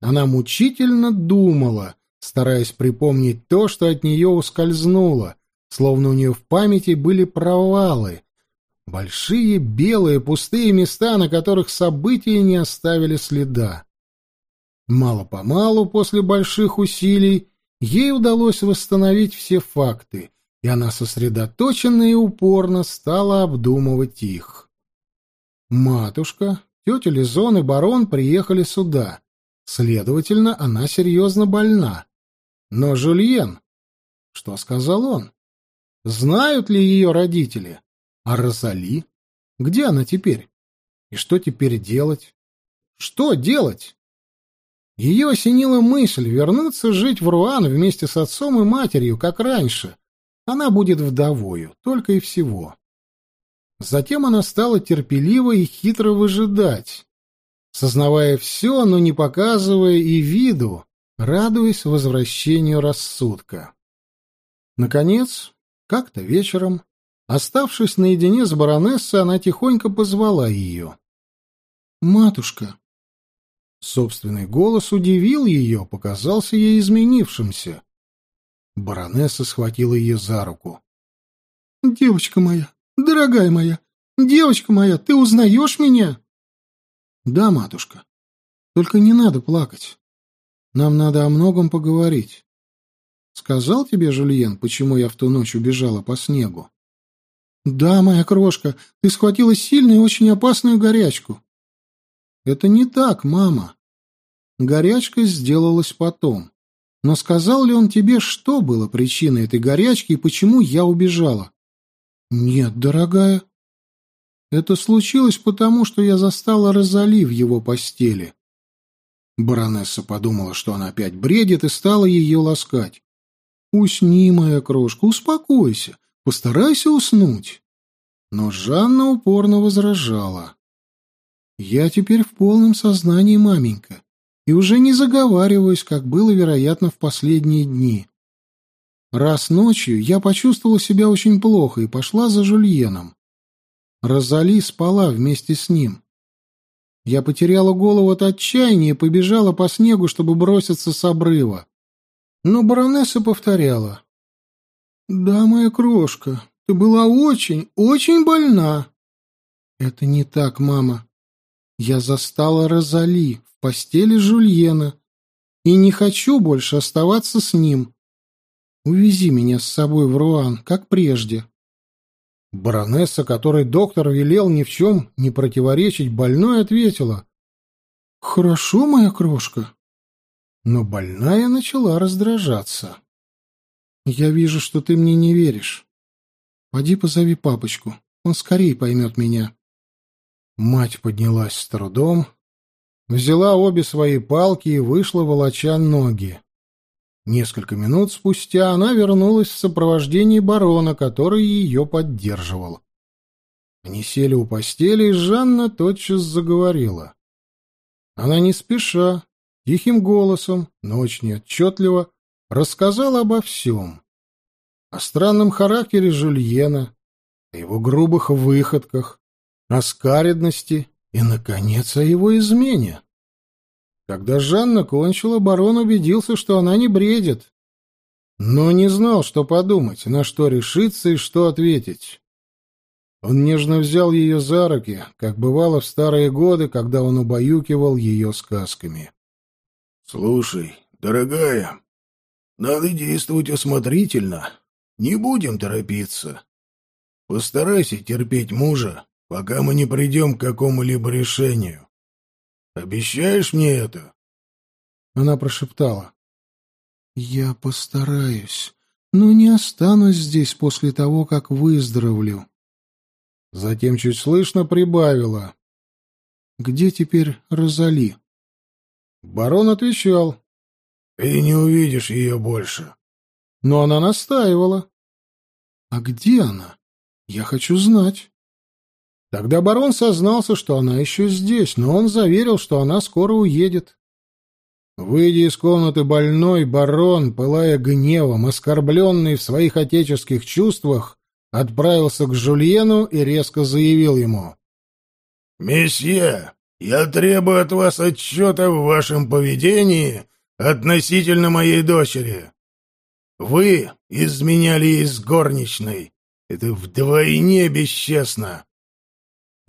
Speaker 1: Она мучительно думала, стараясь припомнить то, что от нее ускользнуло, словно у нее в памяти были провалы, большие белые пустые места, на которых события не оставили следа. Мало-помалу, после больших усилий, Ей удалось восстановить все факты, и она сосредоточенно и упорно стала обдумывать их. Матушка, тетя Лизон и барон приехали сюда. Следовательно, она серьезно больна. Но Жульен... Что сказал он? Знают ли ее родители? А Розали? Где она теперь? И что теперь делать? Что делать? Ее осенила мысль вернуться жить в Руан вместе с отцом и матерью, как раньше. Она будет вдовою, только и всего. Затем она стала терпеливо и хитро выжидать. Сознавая все, но не показывая и виду, радуясь возвращению рассудка. Наконец, как-то вечером, оставшись наедине с баронессой, она тихонько позвала ее. «Матушка!» Собственный голос удивил ее, показался ей изменившимся. Баронесса схватила ее за руку. «Девочка моя, дорогая моя, девочка моя, ты узнаешь меня?» «Да, матушка. Только не надо плакать. Нам надо о многом поговорить. Сказал тебе, Жульен, почему я в ту ночь убежала по снегу?» «Да, моя крошка, ты схватила сильную и очень опасную горячку». «Это не так, мама. Горячка сделалась потом. Но сказал ли он тебе, что было причиной этой горячки и почему я убежала?» «Нет, дорогая. Это случилось потому, что я застала Розали в его постели». Баронесса подумала, что она опять бредит, и стала ее ласкать. «Усни, моя крошка, успокойся, постарайся уснуть». Но Жанна упорно возражала. «Я теперь в полном сознании, маменька, и уже не заговариваюсь, как было, вероятно, в последние дни. Раз ночью я почувствовала себя очень плохо и пошла за Жульеном. Розали спала вместе с ним. Я потеряла голову от отчаяния и побежала по снегу, чтобы броситься с обрыва. Но баронесса повторяла. «Да, моя крошка, ты была очень, очень больна». «Это не так, мама. Я застала Розали в постели Жульена и не хочу больше оставаться с ним. Увези меня с собой в Руан, как прежде. Баронесса, которой доктор велел ни в чем не противоречить, больной ответила. «Хорошо, моя крошка». Но больная начала раздражаться. «Я вижу, что ты мне не веришь. Поди позови папочку, он скорее поймет меня». Мать поднялась с трудом, взяла обе свои палки и вышла, волоча ноги. Несколько минут спустя она вернулась в сопровождении барона, который ее поддерживал. Они сели у постели, и Жанна тотчас заговорила. Она не спеша, тихим голосом, но очень отчетливо, рассказала обо всем. О странном характере Жульена, о его грубых выходках, о скаредности и, наконец, о его измене. Когда Жанна кончила, барон убедился, что она не бредит, но не знал, что подумать, на что решиться и что ответить. Он нежно взял ее за руки, как бывало в старые годы, когда он убаюкивал ее сказками.
Speaker 2: — Слушай, дорогая, надо действовать осмотрительно. Не будем торопиться. Постарайся терпеть мужа, пока мы не придем к какому-либо решению. Обещаешь мне это?
Speaker 1: Она прошептала. Я постараюсь, но не останусь здесь после того, как выздоровлю. Затем чуть слышно прибавила. Где теперь Розали? Барон отвечал.
Speaker 2: Ты не увидишь ее больше.
Speaker 1: Но она настаивала. А где она? Я хочу знать. Тогда барон сознался, что она еще здесь, но он заверил, что она скоро уедет. Выйдя из комнаты больной, барон, пылая гневом, оскорбленный в своих отеческих чувствах, отправился к Жульену и резко заявил ему.
Speaker 2: «Месье, я требую от вас отчета в вашем поведении относительно моей дочери. Вы изменяли ей с горничной. Это вдвойне бесчестно.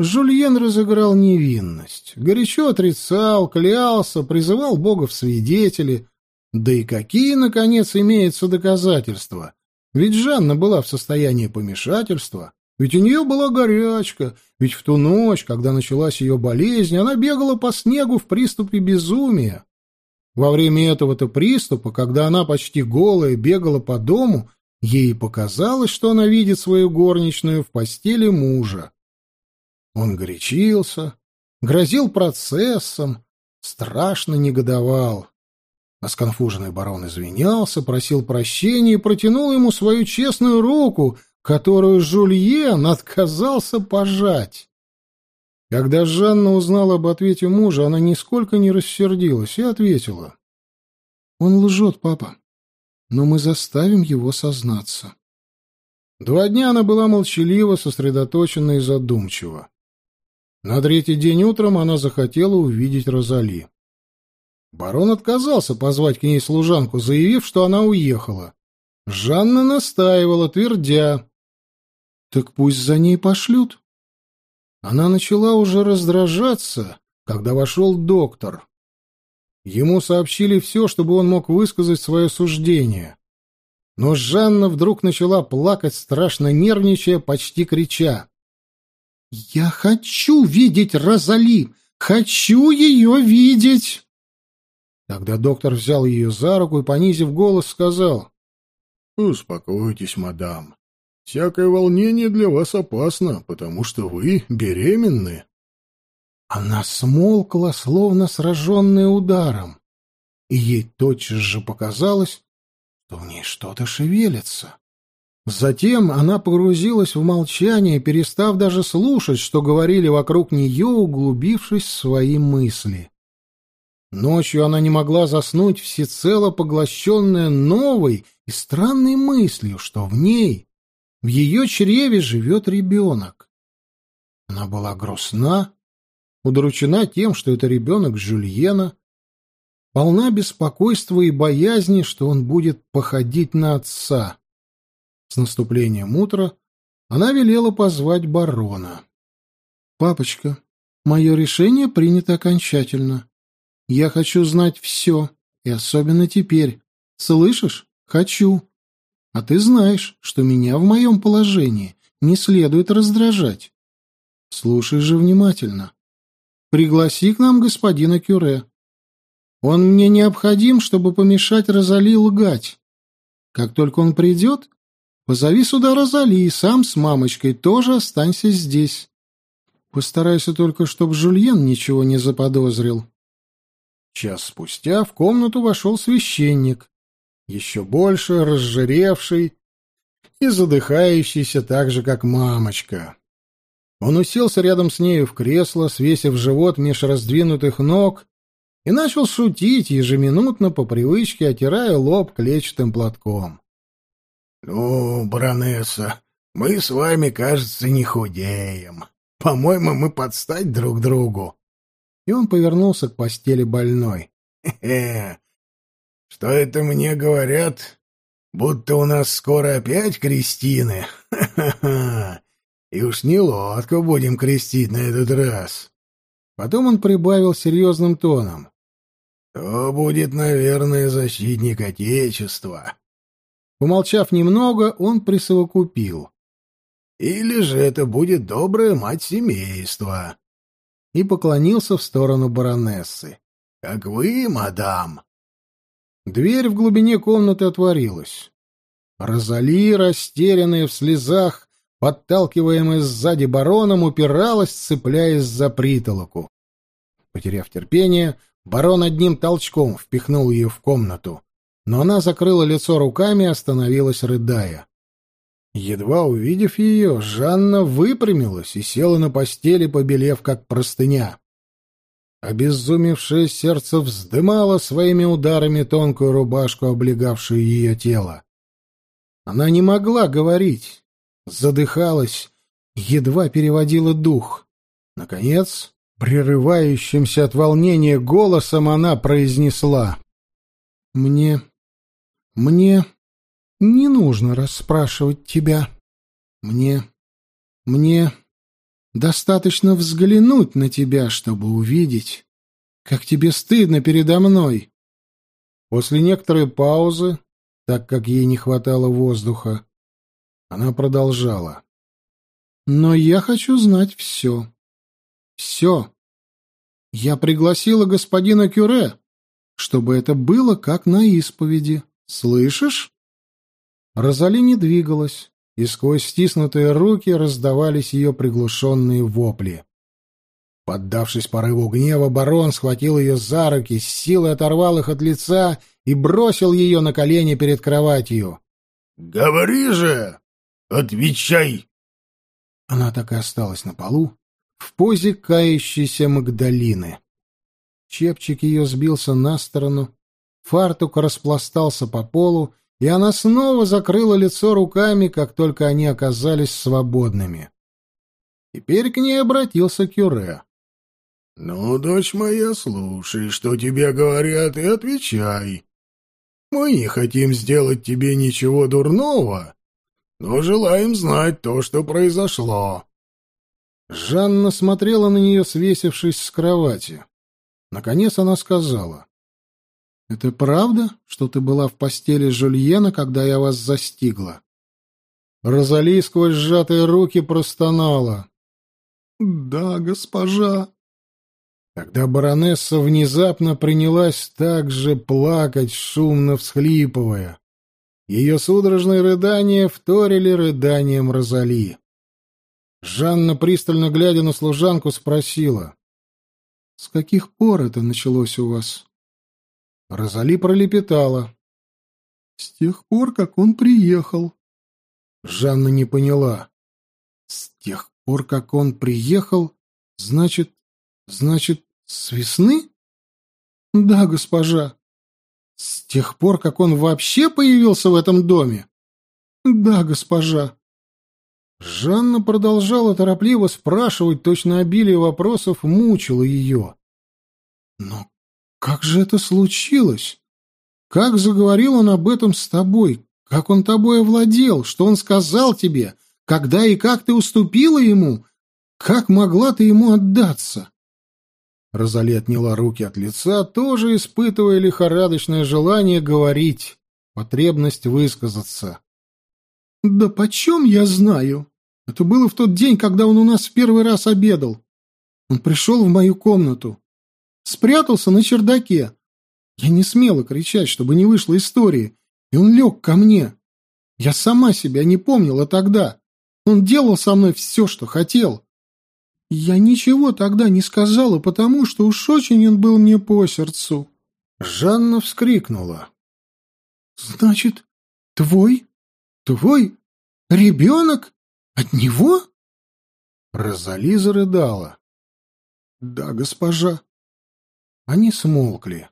Speaker 1: Жульен разыграл невинность, горячо отрицал, клялся, призывал Бога в свидетели. Да и какие, наконец, имеются доказательства? Ведь Жанна была в состоянии помешательства, ведь у нее была горячка, ведь в ту ночь, когда началась ее болезнь, она бегала по снегу в приступе безумия. Во время этого-то приступа, когда она почти голая бегала по дому, ей показалось, что она видит свою горничную в постели мужа. Он горячился, грозил процессом, страшно негодовал. А сконфуженный барон извинялся, просил прощения и протянул ему свою честную руку, которую Жульен отказался пожать. Когда Жанна узнала об ответе мужа, она нисколько не рассердилась и ответила. «Он лжет, папа, но мы заставим его сознаться». Два дня она была молчалива, сосредоточена и задумчива. На третий день утром она захотела увидеть Розали. Барон отказался позвать к ней служанку, заявив, что она уехала. Жанна настаивала, твердя. «Так пусть за ней пошлют». Она начала уже раздражаться, когда вошел доктор. Ему сообщили все, чтобы он мог высказать свое суждение. Но Жанна вдруг начала плакать, страшно нервничая, почти крича. «Я хочу видеть Розали! Хочу ее видеть!» Тогда доктор взял ее за руку и, понизив голос, сказал.
Speaker 2: «Успокойтесь, мадам. Всякое волнение для вас опасно, потому что вы беременны».
Speaker 1: Она смолкла, словно сраженная ударом, и ей тотчас же показалось, что в ней что-то шевелится. Затем она погрузилась в молчание, перестав даже слушать, что говорили вокруг нее, углубившись в свои мысли. Ночью она не могла заснуть, всецело поглощенная новой и странной мыслью, что в ней, в ее чреве живет ребенок. Она была грустна, удручена тем, что это ребенок Жюльена, полна беспокойства и боязни, что он будет походить на отца. С наступлением утра она велела позвать барона. «Папочка, мое решение принято окончательно. Я хочу знать все, и особенно теперь. Слышишь? Хочу. А ты знаешь, что меня в моем положении не следует раздражать. Слушай же внимательно. Пригласи к нам господина Кюре. Он мне необходим, чтобы помешать Розали лгать. Как только он придет, позови сюда Розали и сам с мамочкой тоже останься здесь. Постарайся только, чтобы Жульен ничего не заподозрил. Час спустя в комнату вошел священник, еще больше разжиревший и задыхающийся так же, как мамочка. Он уселся рядом с нею в кресло, свесив живот меж раздвинутых ног и начал шутить, ежеминутно по привычке отирая лоб клетчатым платком.
Speaker 2: — Ну, баронесса, мы с вами, кажется, не худеем. По-моему, мы подстать друг другу.
Speaker 1: И он повернулся к постели больной.
Speaker 2: Хе-хе. Что это мне говорят? Будто у нас скоро опять крестины. И уж не лодку будем крестить на этот раз.
Speaker 1: Потом он прибавил серьезным тоном.
Speaker 2: То будет, наверное, защитник Отечества.
Speaker 1: Помолчав немного, он присовокупил.
Speaker 2: Или же это будет добрая мать семейства.
Speaker 1: И поклонился в сторону баронессы.
Speaker 2: Как вы, мадам.
Speaker 1: Дверь в глубине комнаты отворилась. Розали, растерянная в слезах, подталкиваемая сзади бароном, упиралась, цепляясь за притолоку. Потеряв терпение, Барон одним толчком впихнул ее в комнату, но она закрыла лицо руками и остановилась, рыдая. Едва увидев ее, Жанна выпрямилась и села на постели, побелев как простыня. Обезумевшее сердце вздымало своими ударами тонкую рубашку, облегавшую ее тело. Она не могла говорить, задыхалась, едва переводила дух. Наконец, Прерывающимся от волнения голосом она произнесла. «Мне... мне не нужно расспрашивать тебя. Мне... мне достаточно взглянуть на тебя, чтобы увидеть, как тебе стыдно передо мной». После некоторой паузы, так как ей не хватало воздуха, она продолжала. «Но я хочу знать все. Все. Я пригласила господина Кюре, чтобы это было как на исповеди. Слышишь? Розали не двигалась, и сквозь стиснутые руки раздавались ее приглушенные вопли. Поддавшись порыву гнева, барон схватил ее за руки, с силой оторвал их от лица и бросил ее на колени перед кроватью.
Speaker 2: «Говори же! Отвечай!»
Speaker 1: Она так и осталась на полу, в позе кающейся Магдалины. Чепчик ее сбился на сторону, фартук распластался по полу, и она снова закрыла лицо руками, как только они оказались свободными. Теперь к ней обратился Кюре.
Speaker 2: — Ну, дочь моя, слушай, что тебе говорят, и отвечай. Мы не хотим сделать тебе ничего дурного, но желаем знать то, что произошло.
Speaker 1: Жанна смотрела на нее, свесившись с кровати. Наконец она сказала. — Это правда, что ты была в постели Жульена, когда я вас застигла? Розали сквозь сжатые руки простонала. — Да, госпожа. Когда баронесса внезапно принялась так же плакать, шумно всхлипывая. Ее судорожные рыдания вторили рыданием Розали. Жанна, пристально глядя на служанку, спросила. — С каких пор это началось у вас? Розали пролепетала. — С тех пор, как он приехал. Жанна не поняла. — С тех пор, как он приехал, значит, значит, с весны? — Да, госпожа. — С тех пор, как он вообще появился в этом доме? — Да, госпожа. Жанна продолжала торопливо спрашивать, точно обилие вопросов мучило ее. «Но как же это случилось? Как заговорил он об этом с тобой? Как он тобой овладел? Что он сказал тебе? Когда и как ты уступила ему? Как могла ты ему отдаться?» Розали отняла руки от лица, тоже испытывая лихорадочное желание говорить, потребность высказаться. «Да почем я знаю? Это было в тот день, когда он у нас в первый раз обедал. Он пришел в мою комнату. Спрятался на чердаке. Я не смела кричать, чтобы не вышло истории, и он лег ко мне. Я сама себя не помнила тогда. Он делал со мной все, что хотел. Я ничего тогда не сказала, потому что уж очень он был мне по сердцу. Жанна вскрикнула. «Значит, твой Твой ребенок? От него? Розали зарыдала. Да, госпожа. Они смолкли.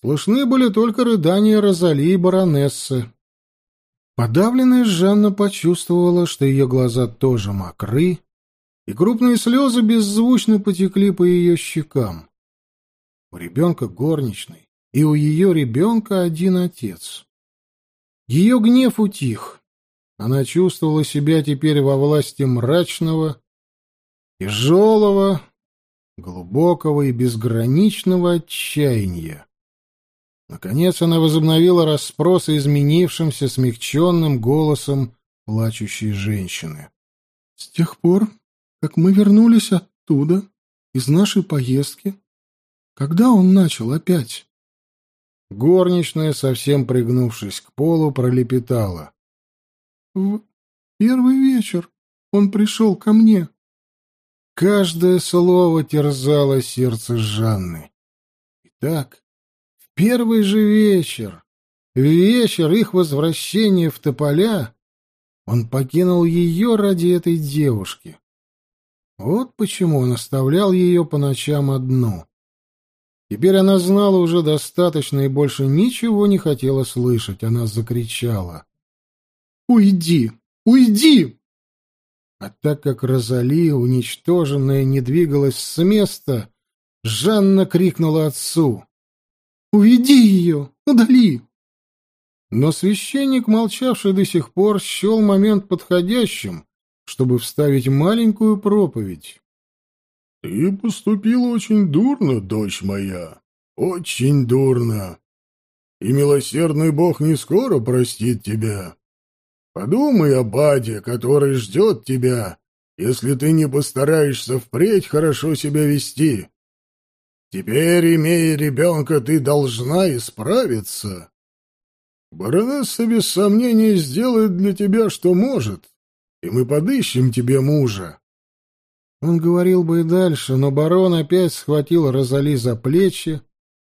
Speaker 1: Слышны были только рыдания Розали и баронессы. Подавленная Жанна почувствовала, что ее глаза тоже мокры, и крупные слезы беззвучно потекли по ее щекам. У ребенка горничный, и у ее ребенка один отец. Ее гнев утих. Она чувствовала себя теперь во власти мрачного, тяжелого, глубокого и безграничного отчаяния. Наконец она возобновила расспросы изменившимся, смягченным голосом плачущей женщины. — С тех пор, как мы вернулись оттуда, из нашей поездки, когда он начал опять? Горничная, совсем пригнувшись к полу, пролепетала. — В первый вечер он пришел ко мне. Каждое слово терзало сердце Жанны. Итак, в первый же вечер, в вечер их возвращения в Тополя, он покинул ее ради этой девушки. Вот почему он оставлял ее по ночам одну. Теперь она знала уже достаточно и больше ничего не хотела слышать. Она закричала. «Уйди! Уйди!» А так как Розали, уничтоженная, не двигалась с места, Жанна крикнула отцу. «Уведи ее! Удали!» Но священник, молчавший до сих пор, счел момент подходящим, чтобы вставить маленькую проповедь.
Speaker 2: «Ты поступила очень дурно, дочь моя, очень дурно. И милосердный Бог не скоро простит тебя. Подумай о Баде, который ждет тебя, если ты не постараешься впредь хорошо себя вести. Теперь, имея ребенка, ты должна исправиться. Баронесса без сомнения сделает для тебя, что может, и мы подыщем тебе мужа.
Speaker 1: Он говорил бы и дальше, но барон опять схватил Розали за плечи,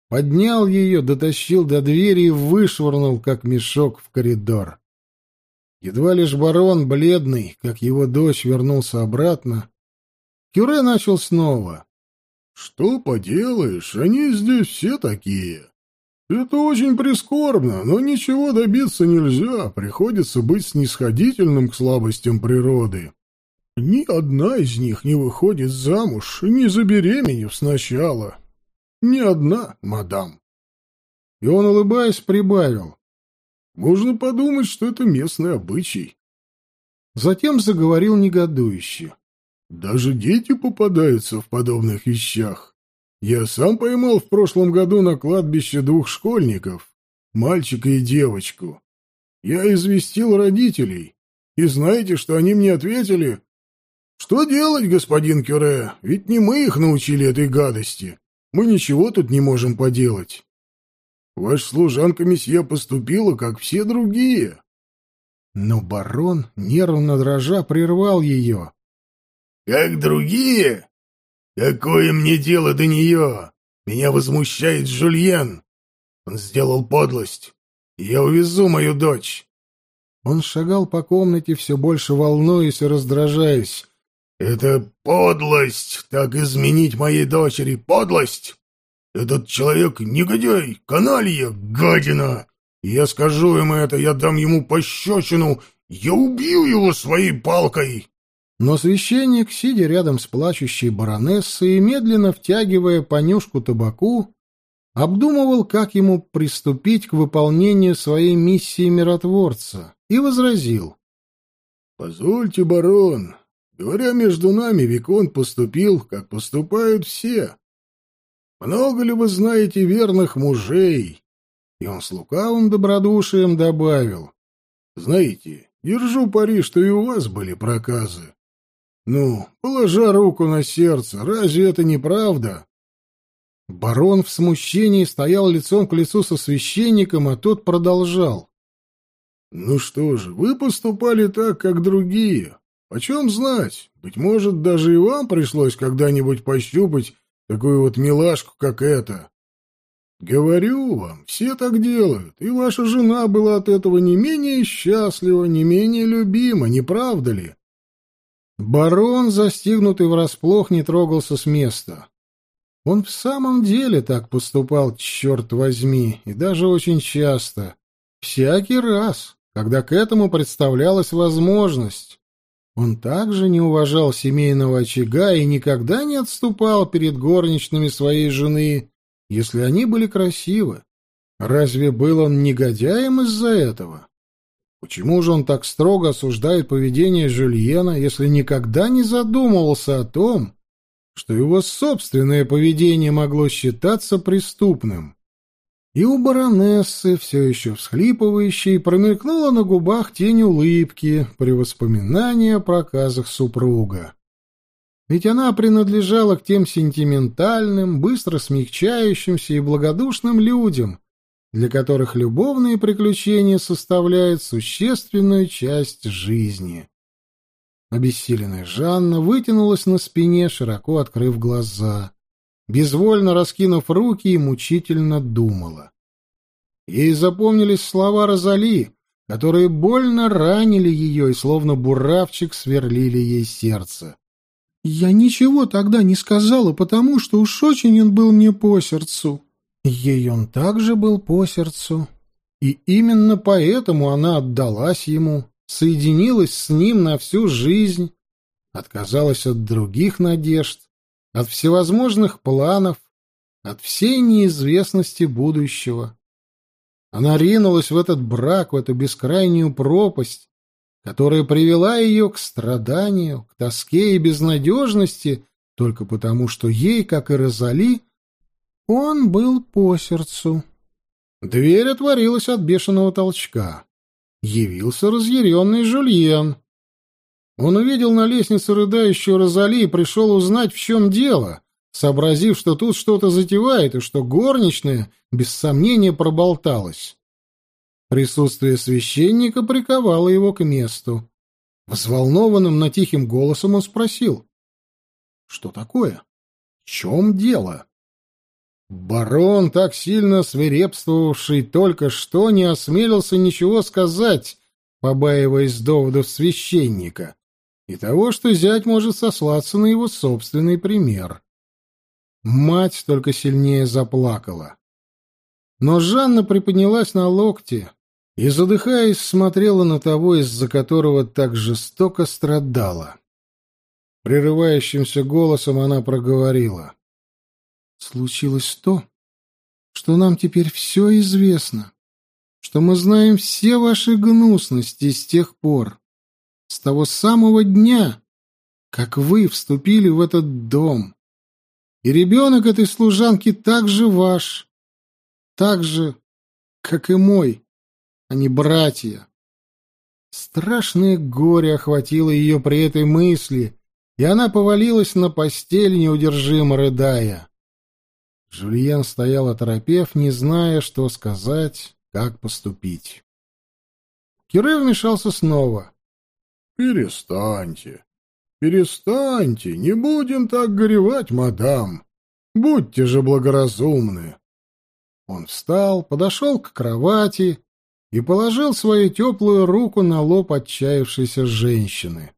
Speaker 1: поднял ее, дотащил до двери и вышвырнул, как мешок, в коридор. Едва лишь барон, бледный, как его дочь, вернулся обратно, Кюре начал снова.
Speaker 2: «Что поделаешь, они здесь все такие. Это очень прискорбно, но ничего добиться нельзя, приходится быть снисходительным к слабостям природы. Ни одна из них не выходит замуж, не забеременев сначала. Ни одна, мадам».
Speaker 1: И он, улыбаясь, прибавил.
Speaker 2: «Можно подумать, что это местный обычай».
Speaker 1: Затем заговорил негодующе.
Speaker 2: Даже дети попадаются в подобных вещах. Я сам поймал в прошлом году на кладбище двух школьников, мальчика и девочку. Я известил родителей, и знаете, что они мне ответили? Что делать, господин Кюре? Ведь не мы их научили этой гадости. Мы ничего тут не можем поделать. Ваша служанка месье поступила, как все другие.
Speaker 1: Но барон, нервно дрожа, прервал ее.
Speaker 2: Как другие? Какое мне дело до нее? Меня возмущает Жульен. Он сделал подлость. Я увезу мою дочь.
Speaker 1: Он шагал по комнате, все больше волнуясь и раздражаясь.
Speaker 2: «Это подлость! Так изменить моей дочери! Подлость! Этот человек — негодяй, каналья, гадина! Я скажу ему это, я дам ему пощечину, я убью его своей палкой!»
Speaker 1: Но священник, сидя рядом с плачущей баронессой и медленно втягивая понюшку табаку, обдумывал, как ему приступить к выполнению своей миссии миротворца, и возразил.
Speaker 2: «Позвольте, барон, говоря между нами, Викон поступил, как поступают все. Много ли вы знаете верных мужей?» И он с лукавым добродушием добавил. «Знаете, держу пари, что и у вас были проказы. Ну, положа руку на сердце, разве это не правда?
Speaker 1: Барон в смущении стоял лицом к лицу со священником, а тот продолжал.
Speaker 2: Ну что же, вы поступали так, как другие. Почем знать? Быть может, даже и вам пришлось когда-нибудь пощупать такую вот милашку, как эта. Говорю вам, все так делают, и ваша жена была от этого не менее счастлива, не менее любима, не правда ли?
Speaker 1: Барон, застигнутый врасплох, не трогался с места. Он в самом деле так поступал, черт возьми, и даже очень часто. Всякий раз, когда к этому представлялась возможность. Он также не уважал семейного очага и никогда не отступал перед горничными своей жены, если они были красивы. Разве был он негодяем из-за этого? Почему же он так строго осуждает поведение Жюльена, если никогда не задумывался о том, что его собственное поведение могло считаться преступным? И у баронессы, все еще всхлипывающей, промелькнула на губах тень улыбки при воспоминании о проказах супруга. Ведь она принадлежала к тем сентиментальным, быстро смягчающимся и благодушным людям, для которых любовные приключения составляют существенную часть жизни. Обессиленная Жанна вытянулась на спине, широко открыв глаза, безвольно раскинув руки и мучительно думала. Ей запомнились слова Розали, которые больно ранили ее и словно буравчик сверлили ей сердце. «Я ничего тогда не сказала, потому что уж очень он был мне по сердцу», Ей он также был по сердцу, и именно поэтому она отдалась ему, соединилась с ним на всю жизнь, отказалась от других надежд, от всевозможных планов, от всей неизвестности будущего. Она ринулась в этот брак, в эту бескрайнюю пропасть, которая привела ее к страданию, к тоске и безнадежности, только потому, что ей, как и Розали, он был по сердцу. Дверь отворилась от бешеного толчка. Явился разъяренный Жульен. Он увидел на лестнице рыдающую Розали и пришел узнать, в чем дело, сообразив, что тут что-то затевает и что горничная, без сомнения, проболталась. Присутствие священника приковало его к месту. Взволнованным, но тихим голосом он спросил. — Что такое? В чем дело? — Барон, так сильно свирепствовавший только что, не осмелился ничего сказать, побаиваясь доводов священника, и того, что зять может сослаться на его собственный пример. Мать только сильнее заплакала. Но Жанна приподнялась на локте и, задыхаясь, смотрела на того, из-за которого так жестоко страдала. Прерывающимся голосом она проговорила. «Случилось то, что нам теперь все известно, что мы знаем все ваши гнусности с тех пор, с того самого дня, как вы вступили в этот дом. И ребенок этой служанки также ваш, так же, как и мой, а не братья. Страшное горе охватило ее при этой мысли, и она повалилась на постель, неудержимо рыдая. Жульен стоял оторопев, не зная, что сказать, как поступить. Кире вмешался снова.
Speaker 2: «Перестаньте, перестаньте, не будем так горевать, мадам. Будьте же благоразумны».
Speaker 1: Он встал, подошел к кровати и положил свою теплую руку на лоб отчаявшейся женщины.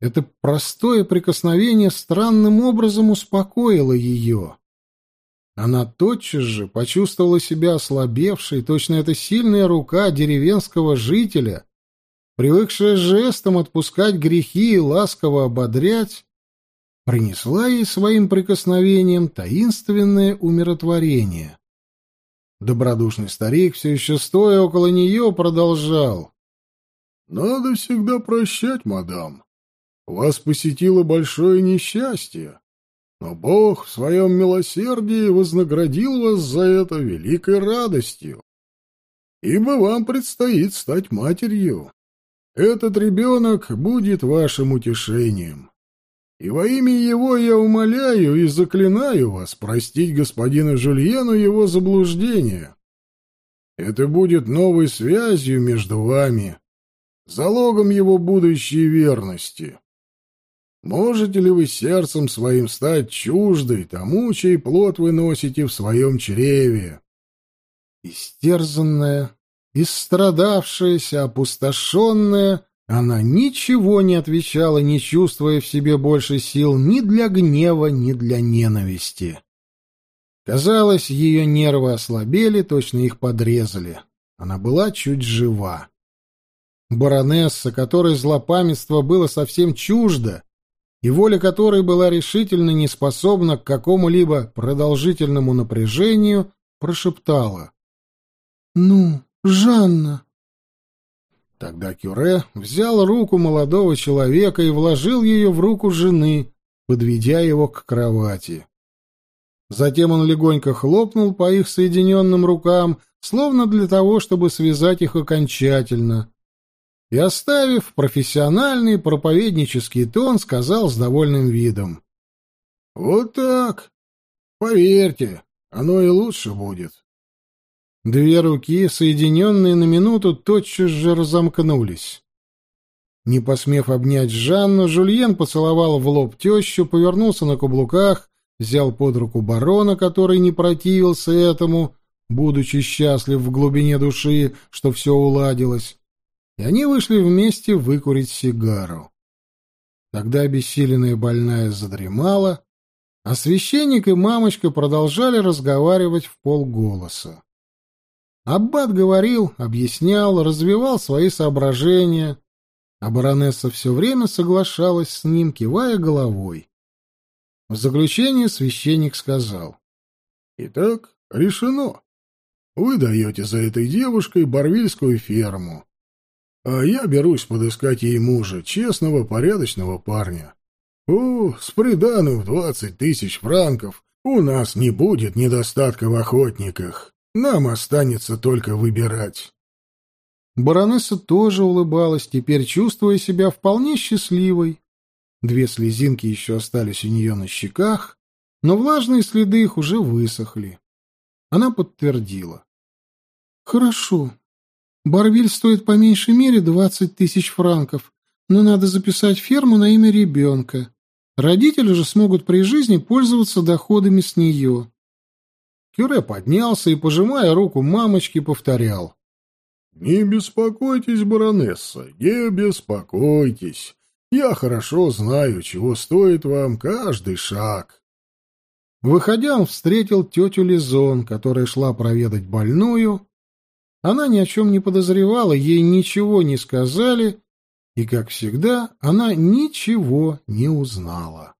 Speaker 1: Это простое прикосновение странным образом успокоило ее. Она тотчас же почувствовала себя ослабевшей, точно эта сильная рука деревенского жителя, привыкшая жестом отпускать грехи и ласково ободрять, принесла ей своим прикосновением таинственное умиротворение. Добродушный старик, все еще стоя около нее, продолжал.
Speaker 2: — Надо всегда прощать, мадам. Вас посетило большое несчастье. Но Бог в своем милосердии вознаградил вас за это великой радостью. Ибо вам предстоит стать матерью. Этот ребенок будет вашим утешением. И во имя его я умоляю и заклинаю вас простить господину Жульену его заблуждение. Это будет новой связью между вами, залогом его будущей верности. Можете ли вы сердцем своим стать чуждой тому, чей плод вы носите в своем чреве?
Speaker 1: Истерзанная, истрадавшаяся, опустошенная, она ничего не отвечала, не чувствуя в себе больше сил ни для гнева, ни для ненависти. Казалось, ее нервы ослабели, точно их подрезали. Она была чуть жива. Баронесса, которой злопамятство было совсем чуждо, и воля которой была решительно не способна к какому-либо продолжительному напряжению, прошептала. «Ну, Жанна!» Тогда Кюре взял руку молодого человека и вложил ее в руку жены, подведя его к кровати. Затем он легонько хлопнул по их соединенным рукам, словно для того, чтобы связать их окончательно, и, оставив профессиональный проповеднический тон, сказал с довольным видом. «Вот так. Поверьте, оно и лучше будет». Две руки, соединенные на минуту, тотчас же разомкнулись. Не посмев обнять Жанну, Жульен поцеловал в лоб тещу, повернулся на каблуках, взял под руку барона, который не противился этому, будучи счастлив в глубине души, что все уладилось, и они вышли вместе выкурить сигару. Тогда обессиленная больная задремала, а священник и мамочка продолжали разговаривать в полголоса. Аббат говорил, объяснял, развивал свои соображения, а баронесса все время соглашалась с ним, кивая головой. В заключение священник сказал.
Speaker 2: — Итак, решено. Вы даете за этой девушкой Барвильскую ферму, а я берусь подыскать ей мужа, честного, порядочного парня. О, с приданым в двадцать тысяч франков у нас не будет недостатка в охотниках. Нам останется только выбирать.
Speaker 1: Баронесса тоже улыбалась, теперь чувствуя себя вполне счастливой. Две слезинки еще остались у нее на щеках, но влажные следы их уже высохли. Она подтвердила. «Хорошо, Барвиль стоит по меньшей мере двадцать тысяч франков, но надо записать ферму на имя ребенка. Родители же смогут при жизни пользоваться доходами с нее. Кюре поднялся и, пожимая руку мамочки, повторял.
Speaker 2: — Не беспокойтесь, баронесса, не беспокойтесь. Я хорошо знаю, чего стоит вам каждый шаг.
Speaker 1: Выходя, он встретил тетю Лизон, которая шла проведать больную. Она ни о чем не подозревала, ей ничего не сказали, и, как всегда, она ничего не узнала.